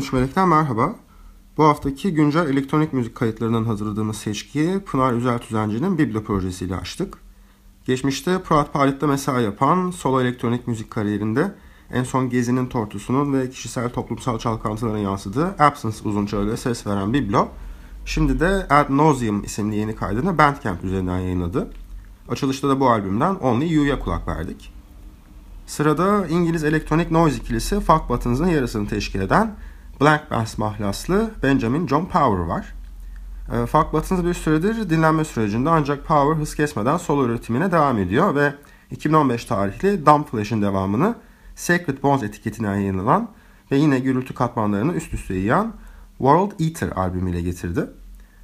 13 Melek'ten merhaba. Bu haftaki güncel elektronik müzik kayıtlarından hazırladığımız seçkiyi Pınar Üzel Tüzenci'nin Biblo projesiyle açtık. Geçmişte Proat Palit'te mesai yapan solo elektronik müzik kariyerinde en son Gezi'nin tortusunun ve kişisel toplumsal çalkantıların yansıdığı Absence uzun çağrıya ses veren Biblo, şimdi de Ad Nauseum isimli yeni kaydını Bandcamp üzerinden yayınladı. Açılışta da bu albümden Only You'ya kulak verdik. Sırada İngiliz elektronik noise ikilisi Fuck Buttons'ın yarısını teşkil eden Black Bass mahlaslı Benjamin John Power var. E, Fuck Buttons bir süredir dinlenme sürecinde ancak Power hız kesmeden solo üretimine devam ediyor ve 2015 tarihli Dump Flash'in devamını Sacred Bones etiketine yayınlanan ve yine gürültü katmanlarını üst üste yiyen World Eater albümüyle getirdi.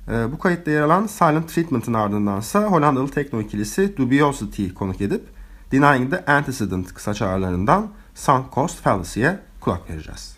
E, bu kayıtta yer alan Silent Treatment'ın ardındansa Hollandalı tekno ikilisi Dubiosity konuk edip Denying the Antecedent kısa çağrılarından Sunk Cost Fallacy'ye kulak vereceğiz.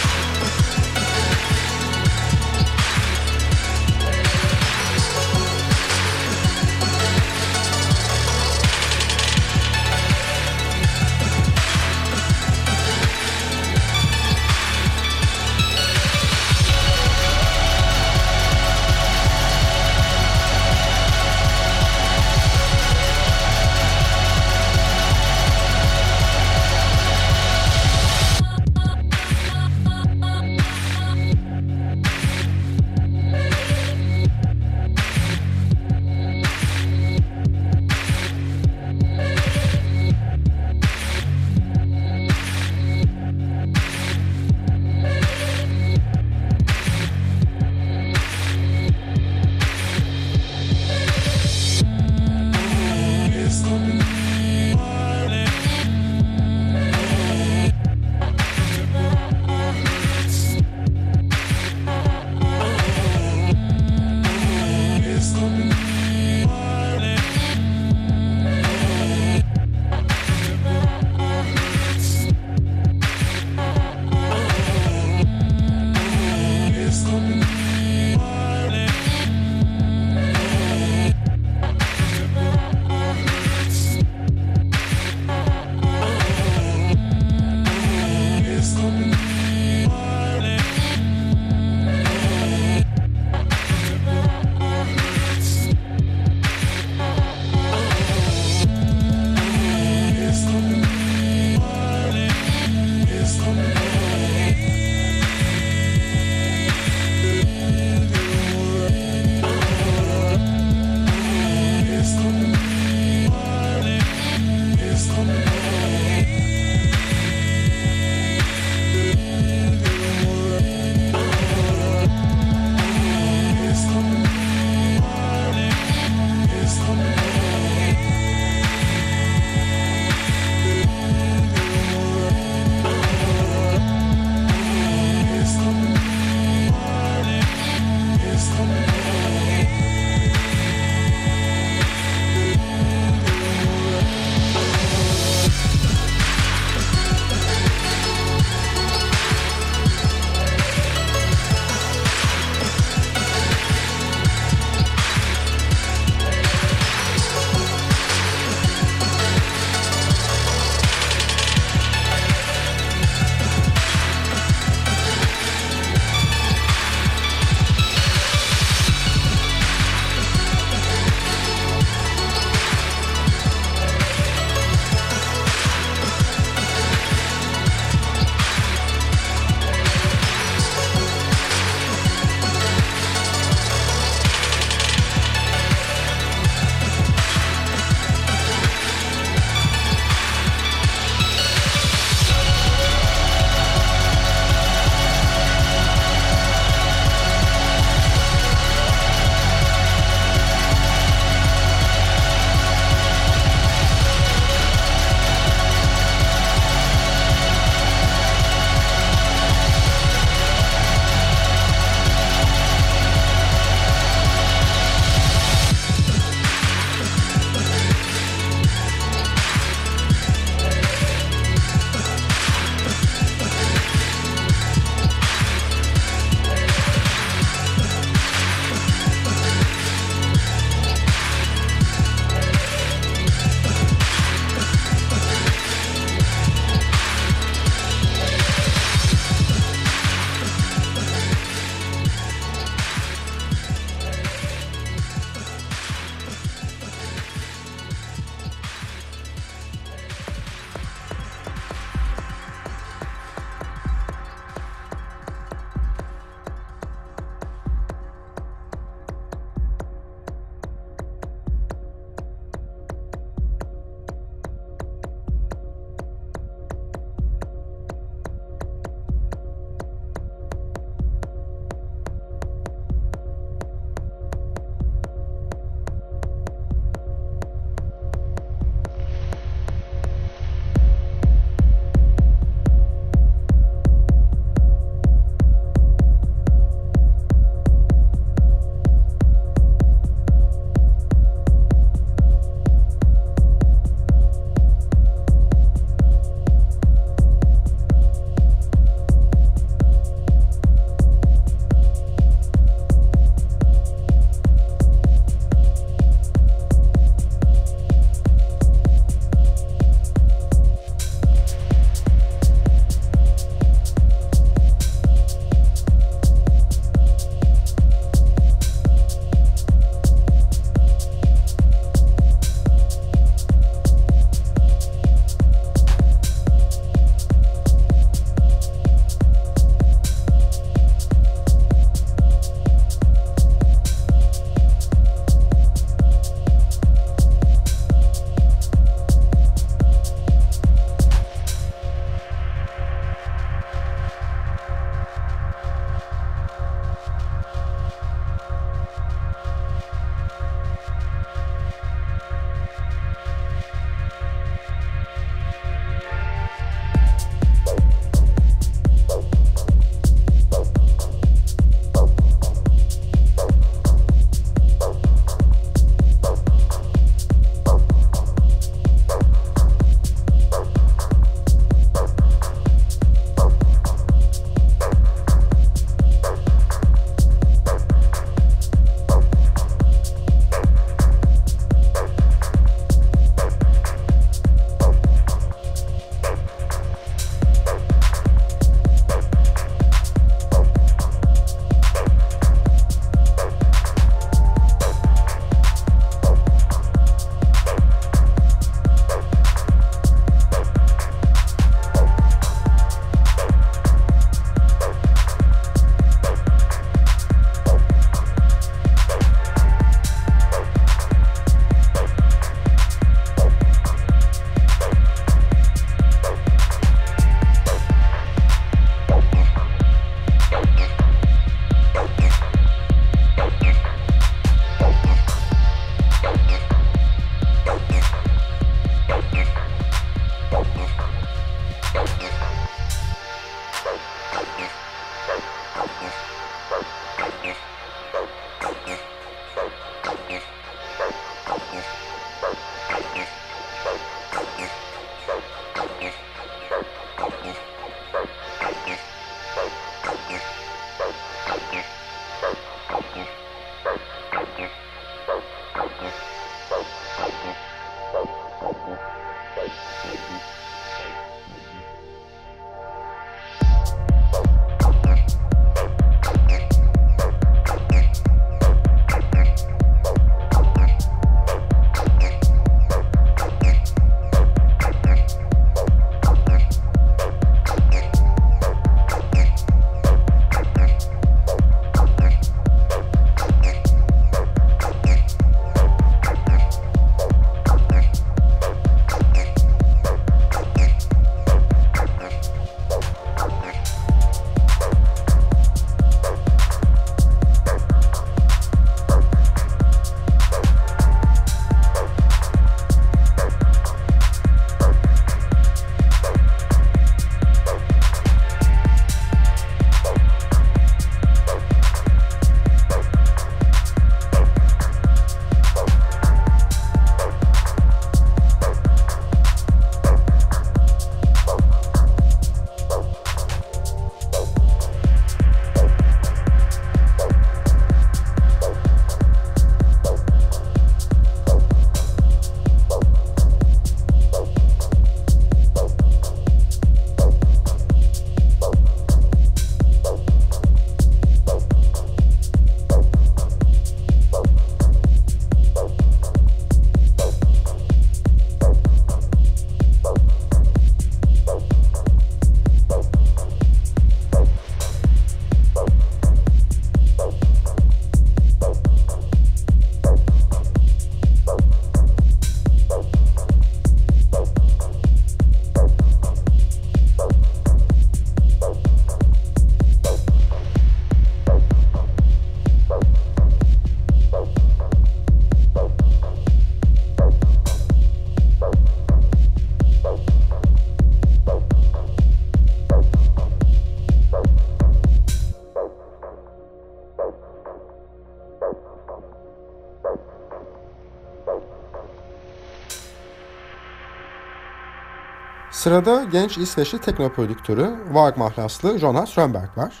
Sırada genç İsveçli tekno prodüktörü Varg mahlaslı Jonas Rönnberg var.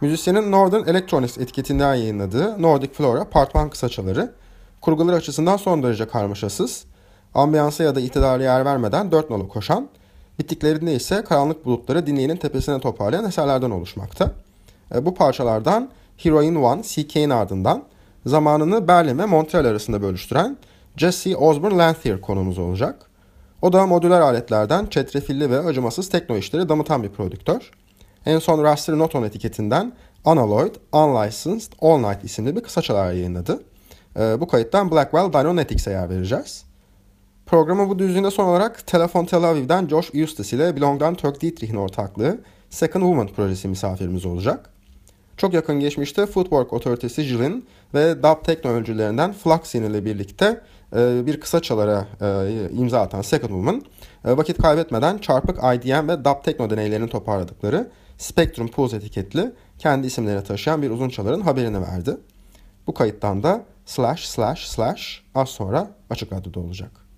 Müzisyenin Northern Electronics etiketinden yayınladığı Nordic Flora Part 1 kısaçaları kurguları açısından son derece karmaşasız, ambiyansa ya da itidara yer vermeden dört nolu koşan, bittiklerinde ise karanlık bulutları dinleyenin tepesine toparlayan eserlerden oluşmakta. E, bu parçalardan Heroin One, CK'nin ardından zamanını Berlin ve Montreal arasında bölüştüren Jesse Osborne Lanthier konumuz olacak. O da modüler aletlerden çetrefilli ve acımasız tekno işleri damıtan bir prodüktör. En son Raster Noton etiketinden Analoid Unlicensed All Night isimli bir kısaçalar yayınladı. Ee, bu kayıttan Blackwell Dynonetics'e yer vereceğiz. Programı bu düzlüğünde son olarak Telefon Tel Aviv'den Josh Eustace ile Belong'dan Turk Dietrich'in ortaklığı Second Woman projesi misafirimiz olacak. Çok yakın geçmişte Footwork otoritesi Jill'in ve dub tekno öncülerinden Fluxin ile birlikte bir kısa çalara e, imza atan Second Woman e, vakit kaybetmeden çarpık IDM ve dub techno deneylerini toparladıkları Spectrum Pulse etiketli kendi isimlerini taşıyan bir uzun çaların haberini verdi. Bu kayıttan da slash slash slash az sonra açık radyoda olacak.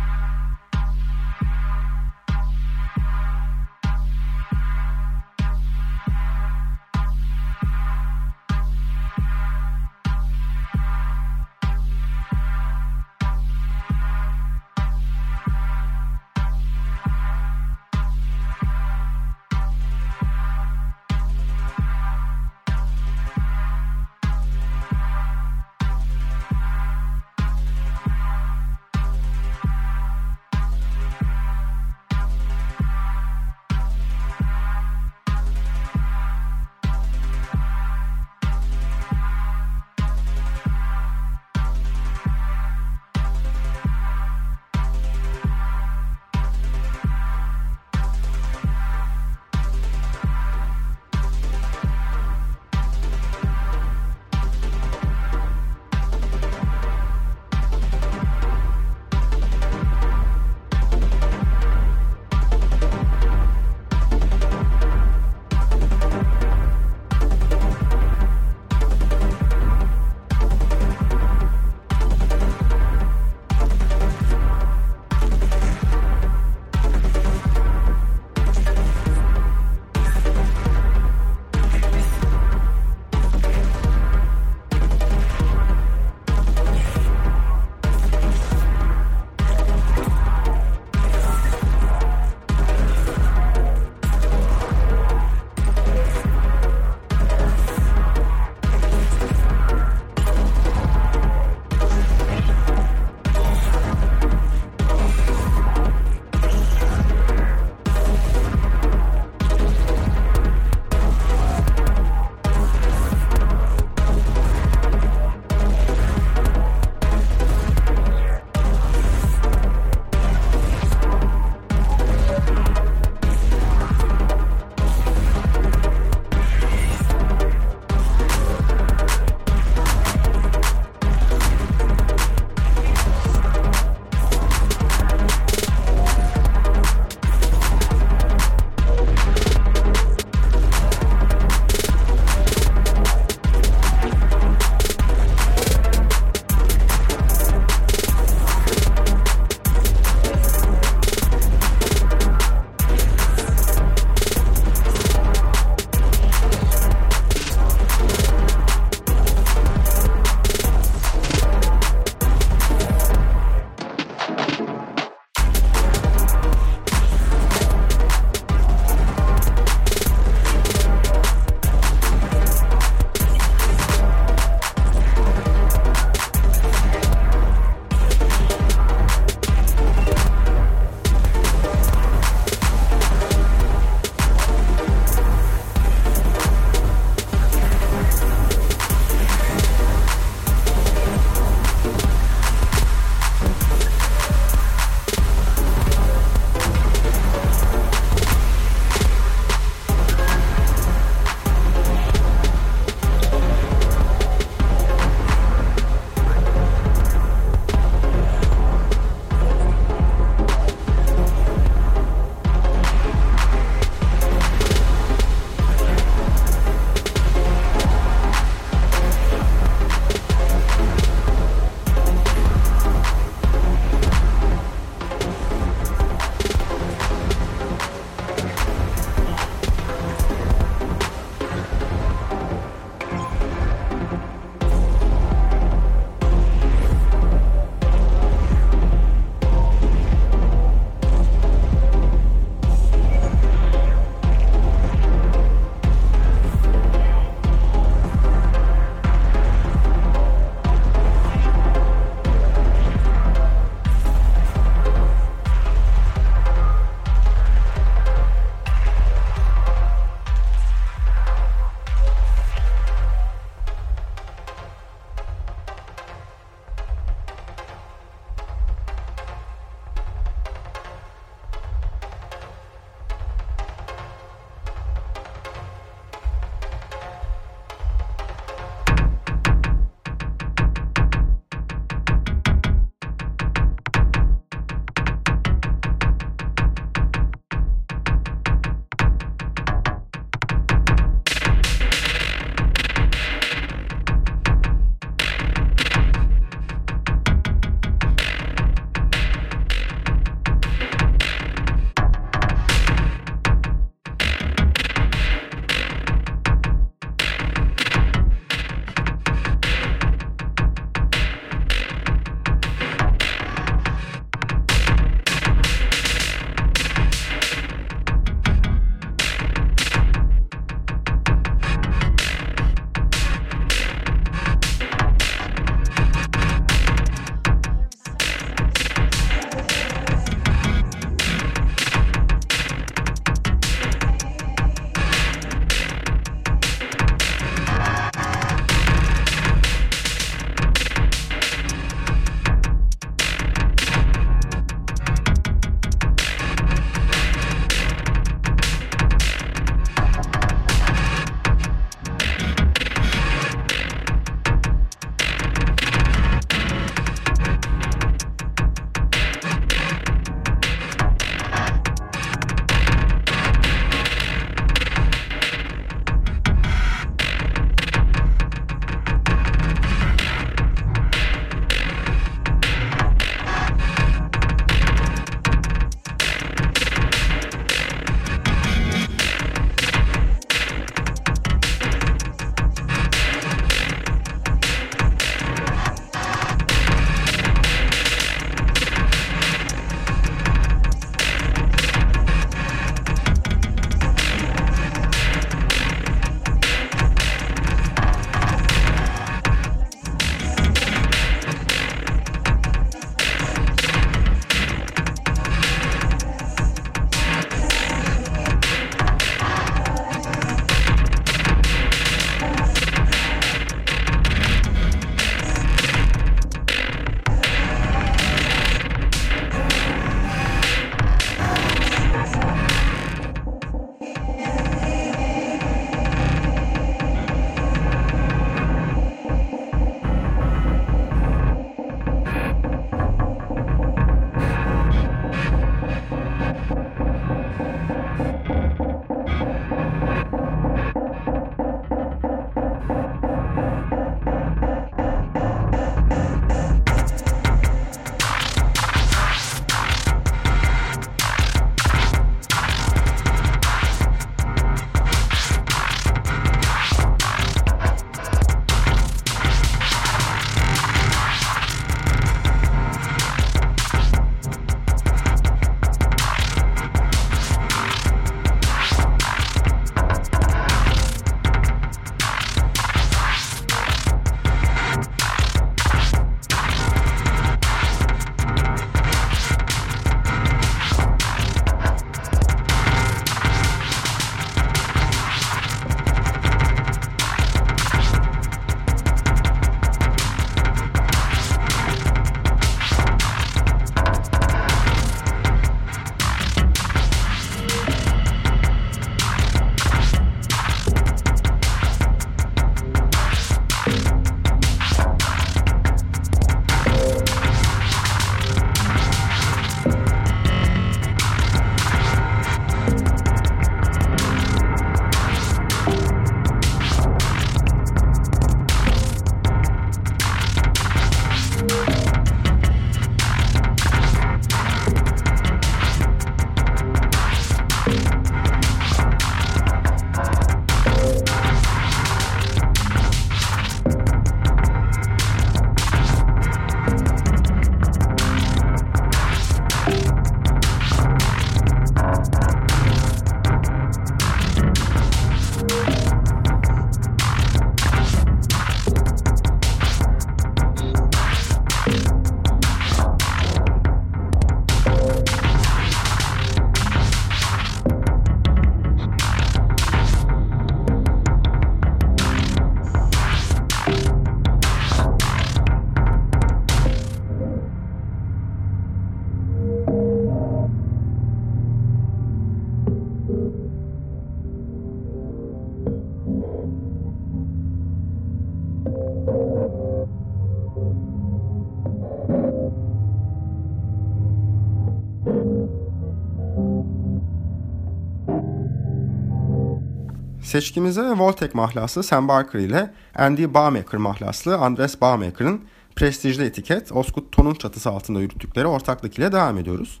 Seçkimize Voltek mahlası Sam Barker ile Andy Baumaker mahlaslı Andres Baumaker'ın prestijli etiket Oscut Ton'un çatısı altında yürüttükleri ortaklık ile devam ediyoruz.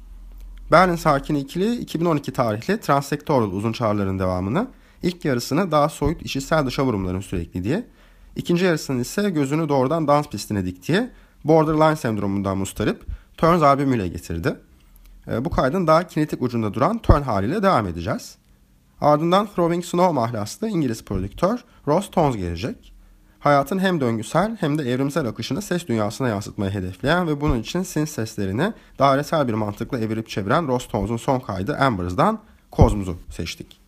Berlin sakini ikili 2012 tarihli Transsectoral uzun çağrıların devamını, ilk yarısını daha soyut işitsel dışa vurumların sürekli diye, ikinci yarısını ise gözünü doğrudan dans pistine diktiği Borderline sendromundan mustarip Turns albümüyle getirdi. E, bu kaydın daha kinetik ucunda duran Turn haliyle devam edeceğiz. Ardından Throwing Snow mahlaslı İngiliz prodüktör Ross Tones gelecek. Hayatın hem döngüsel hem de evrimsel akışını ses dünyasına yansıtmayı hedefleyen ve bunun için synth seslerini dairesel bir mantıkla evirip çeviren Ross Tones'un son kaydı Ambers'dan Kozmos'u seçtik.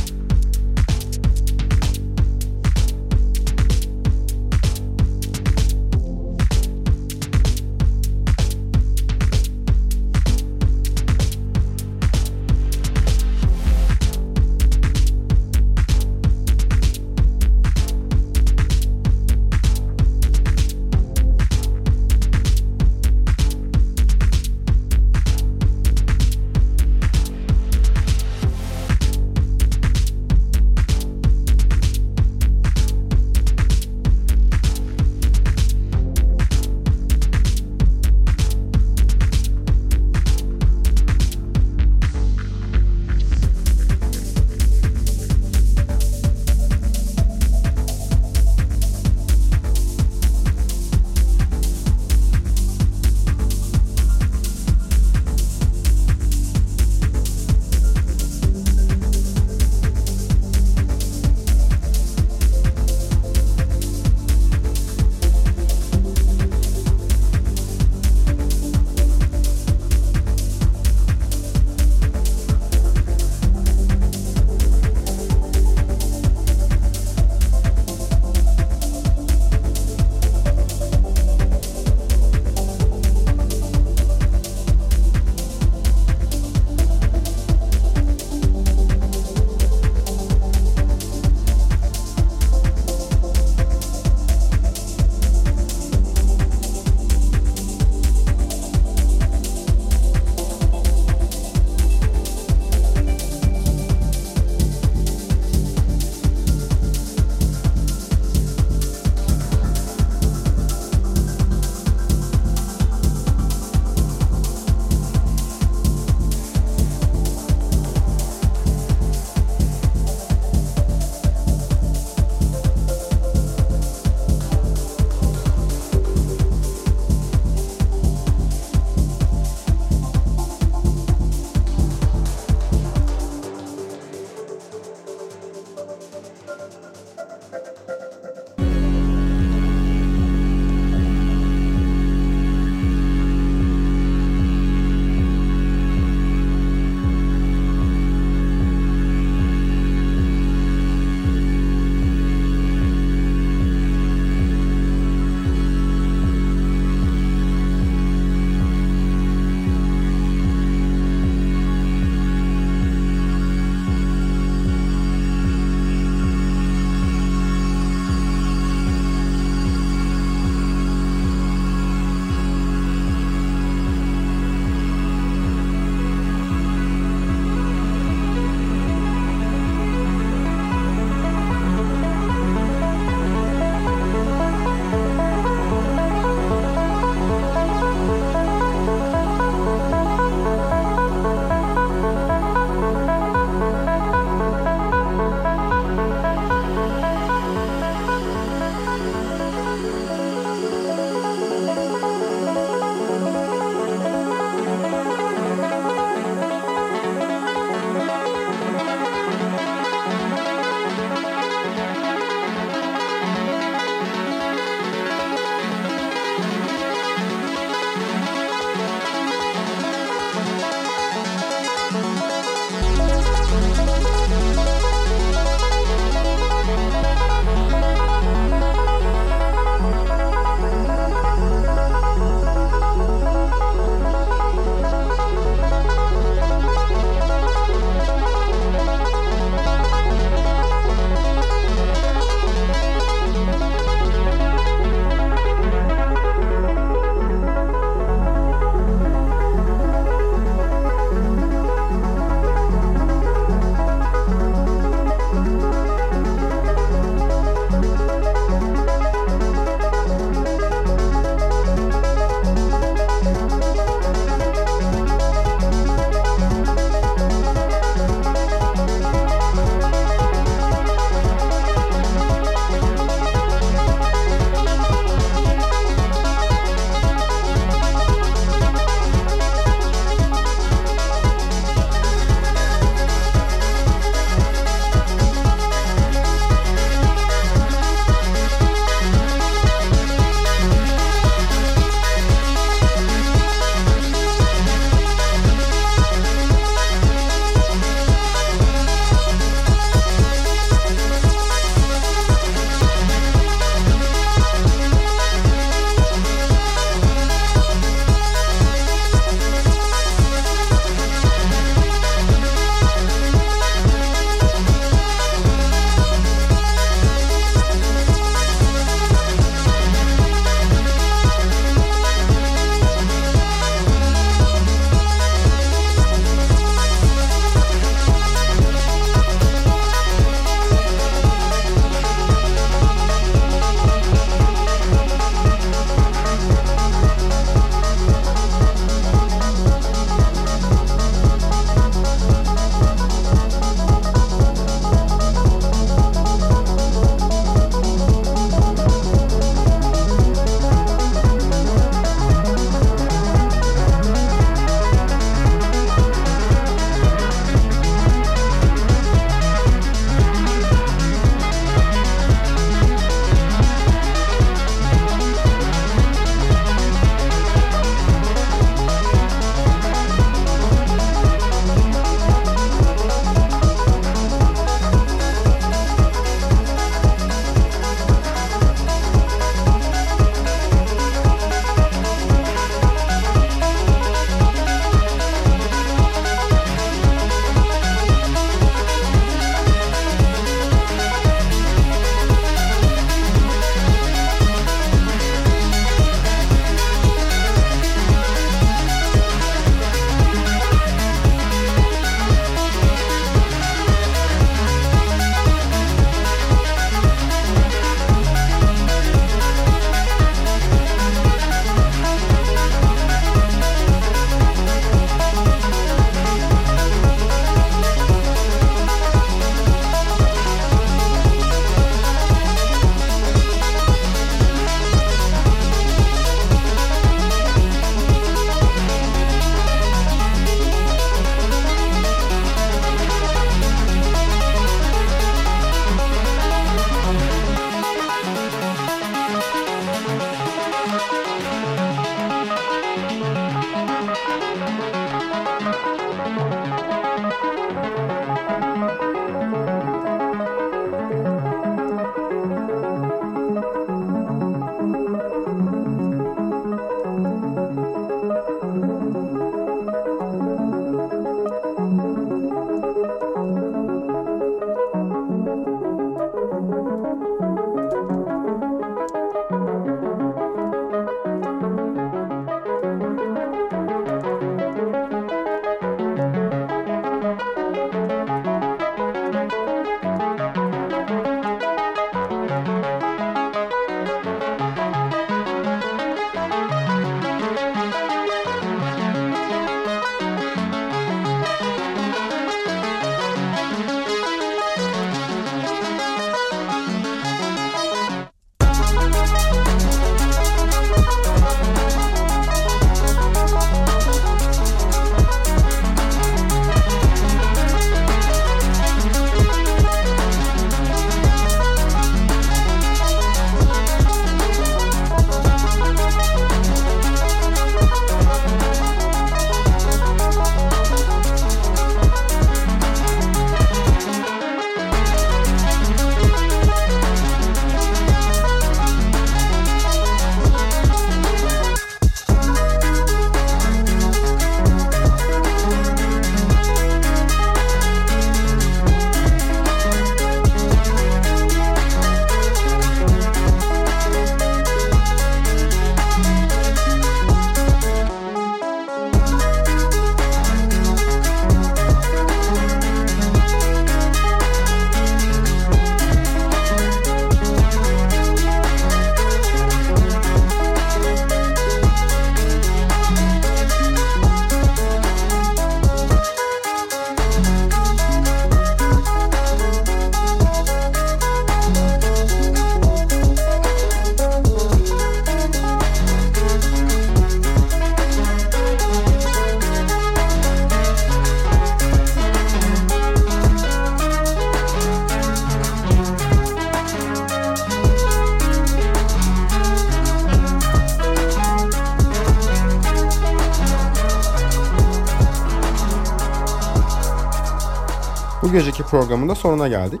Geceki programın da sonuna geldik.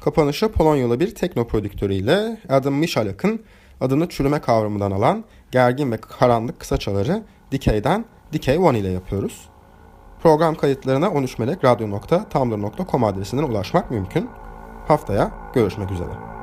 Kapanışı Polonyalı bir tekno prodüktörüyle Adam Michalak'ın adını çürüme kavramından alan gergin ve karanlık kısaçaları Decay'den Decay One ile yapıyoruz. Program kayıtlarına 13melekradyo.tumblr.com adresinden ulaşmak mümkün. Haftaya görüşmek üzere.